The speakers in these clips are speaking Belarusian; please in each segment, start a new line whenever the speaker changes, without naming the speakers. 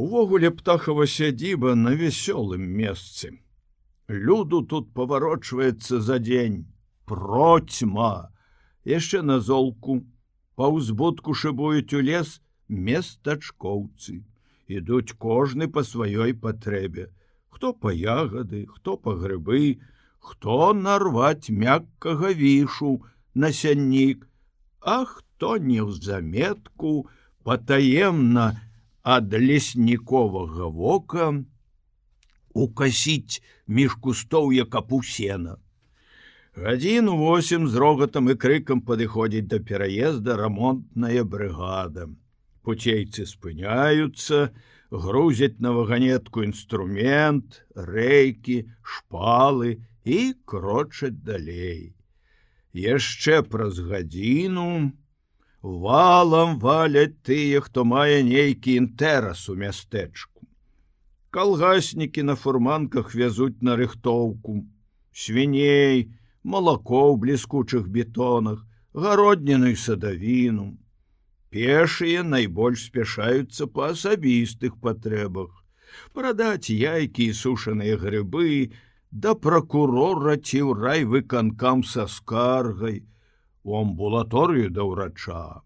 Увогуле птахава сядзіба на вясёлым месцы. Люду тут паварочваецца за дзень, процьма, яшчэ на золку, па ўзбудку шыбуюць у лес местачкоўцы. Ідуць кожны па сваёй патрэбе, хто па ягады, хто па грыбы, хто нарваць мяккага вішу на сяннік, а хто не ў заметку патаемна ад лесніковага вока укасіць між кустоў як капусена. Гадзіну восем з рогатам і крыкам падыходзіць да пераезда рамонтная брыгада. Пуцейцы спыняюцца, грузяць на ваганетку інструмент, рэйкі, шпалы і крочаць далей. Яшчэ праз гадзіну валам валяць тыя, хто мае нейкі інтэрас у мястэчку. Калгаснікі на фурманках вязуць на рыхтоўку, свіней, малако ў бліскучых бетонах, гародніну і садавіну. Пешыя найбольш спяшаюцца па асабістых патрэбах, прадаць яйкі і сушаныя грыбы, да пракурора ці ў рай выканкам са скаргай, у амбулаторыю да ўрача.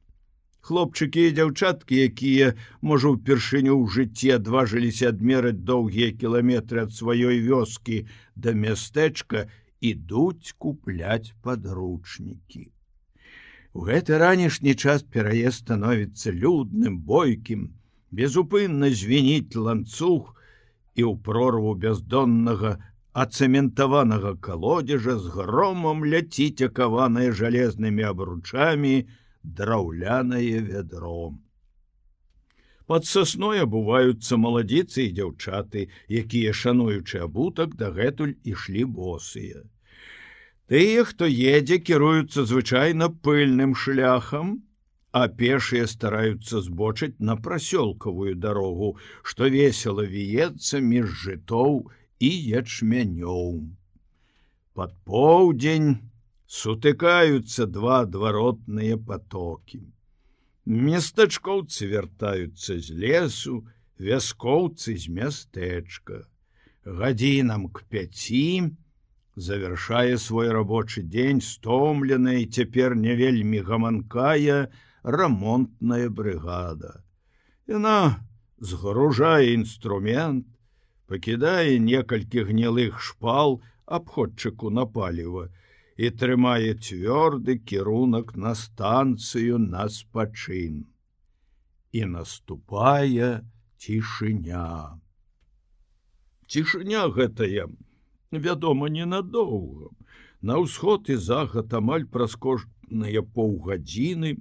Хлопчыкі і дзяўчаткі, якія, можа, упершыню ў жыцці адважыліся адмераць доўгія кіламетры ад сваёй вёскі да мястэчка ідуць купляць подручнікі. У гэты ранішні час пераезд становіцца людным бойкім, безупынна звініць ланцуг і ў прорву бяздоннага ацэментаванага калодзежа з громам ляціць акаванае жалезнымі абручамі драўлянае вядром. Пад сасной абуваюцца маладзіцы і дзяўчаты, якія шануючы абутак дагэтуль ішлі босыя. Тыя, хто едзе, кіруюцца звычайна пыльным шляхам, а пешыя стараюцца збочыць на прасёлкавую дарогу, што весела віецца між жытоў і ячмянёў. Пад поўдзень сутыкаюцца два адваротныя потокі. Местачкоўцы вяртаюцца з лесу, вяскоўцы з мястэчка. Гадзінам к пяці, завершае свой рабочы дзень стомленая і цяпер не вельмі гаманкая рамонтная брыгада. Яна згружае інструмент, пакідае некалькі гнілых шпал абходчыку на паліва і трымае цвёрды кірунак на станцыю на спачын. І наступае цішыня. Цішыня гэтая, вядома ненадоўга на ўсход і захад амаль праз кожныя паўгадзіны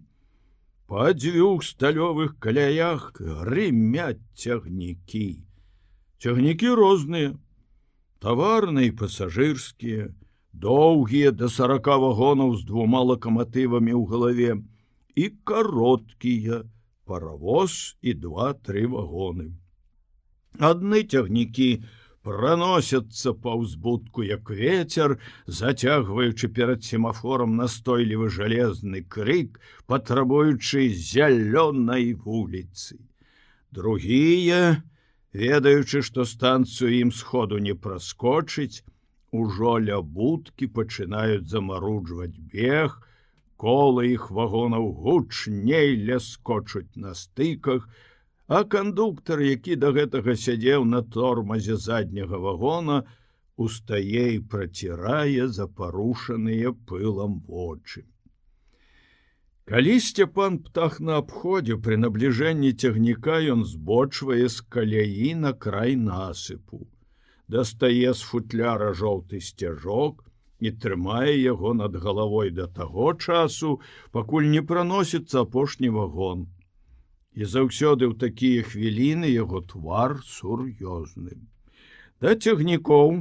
па дзвюх сталёвых каляях грымяць цягнікі цягнікі розныя таварныя пасажырскія доўгія да сорока вагонаў з двума лакаматывамі ў галаве і кароткія паравоз і два-тры вагоны адны цягнікі проносятся па ўзбудку як ветер, зацягваючы перад семафором настойлівы жалезны крык, патрабуючы зялёнай вуліцы. Другія, ведаючы, што станцыю ім сходу не праскочыць, ужо ля будкі пачынаюць замаруджваць бег, колы іх вагонаў гучней ляскочуць на стыках, А кандуктор, які да гэтага сядзеў на тормазе задняга вагона, устае і працірае за парушаныя пылам вочы. Калі сцяпан птах на абходзе пры набліжэнні цягніка ён збочвае з каляі на край насыпу, дастае з футляра жоўты сцяжок і трымае яго над галавой да таго часу, пакуль не праносіцца апошні вагон і заўсёды ў такія хвіліны яго твар сур'ёзны. Да цягнікоў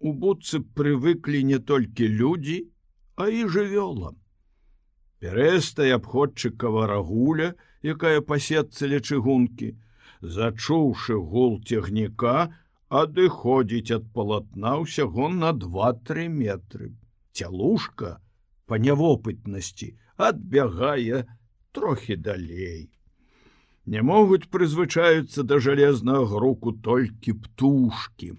у будцы прывыклі не толькі людзі, а і жывёла. Пярэстая абходчыкава рагуля, якая пасецца ля чыгункі, зачуўшы гул цягніка, адыходзіць ад палатна ўсяго на два-тры метры. Цялушка па нявопытнасці адбягае трохі далей. Не могуць прызвычаюцца да жалезнага груку толькі птушкі.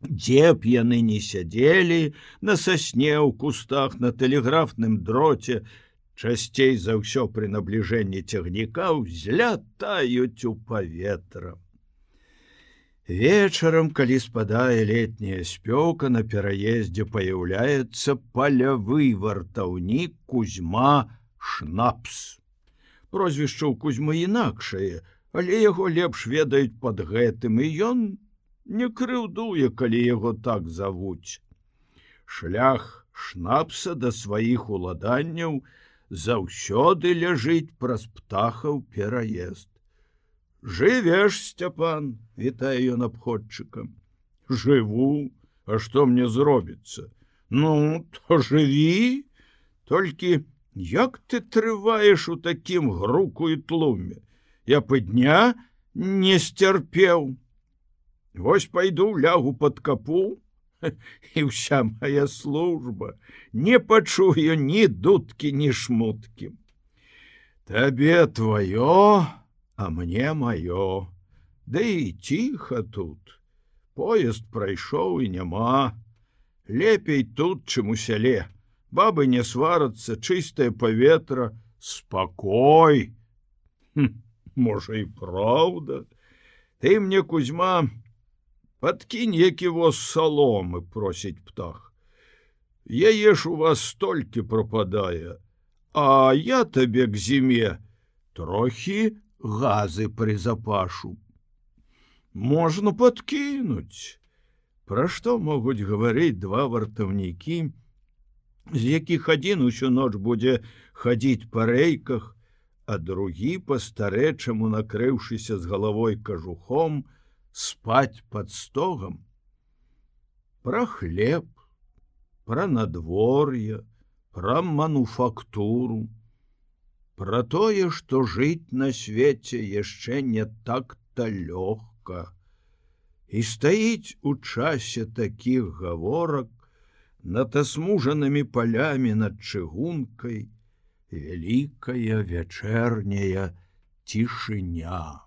Дзе б яны не сядзелі на сасне ў кустах на тэлеграфным дроце, часцей за ўсё пры набліжэнні цягніка узлятаюць у паветра. Вечарам, калі спадае летняя спёка на пераездзе паяўляецца палявы вартаўнік кузьма шнапс. Прозвішча ў кузьмы інакшае, але яго лепш ведаюць пад гэтым і ён не крыўдуе, калі яго так завуць. Шлях шнапса да сваіх уладанняў заўсёды ляжыць праз птахаў пераезд. Жывеш, сцяпан, вітае ён абходчыкам. Жыву, А што мне зробіцца? Ну, то жыві, толькі як ты трываеш у такім груку і тлуме. Я падня не сцярпеў. Вось пайду лягу под капу і вся моя служба не пачую ні дудкі ні шмуткі. Табе твоё, а мне маё, Да і ціха тут. Поезд прайшоў і няма. Лепей тут, чым у сяле. Бабы не сварацца, чыстае паветра, спакой. Хм, можа і праўда. Ты мне кузьма, подкінь які воз саломы просіць птах. Яе ж у вас столькі пропадае а я табе к зіме трохі газы призапашу. Можна подкінуць пра што могуць гаварыць два вартаўнікі з якіх адзін усю ноч будзе хадзіць па рэйках а другі па-старэчаму накрыўшыся з галавой кажухом, спать под стогом. Про хлеб про надворье про мануфактуру про тое что жить на свете яшчэ не так-то лёгка і стаіць у часе таких гаворак над асмужанымі полями над чыгункой вялікая вячэрняя цішыня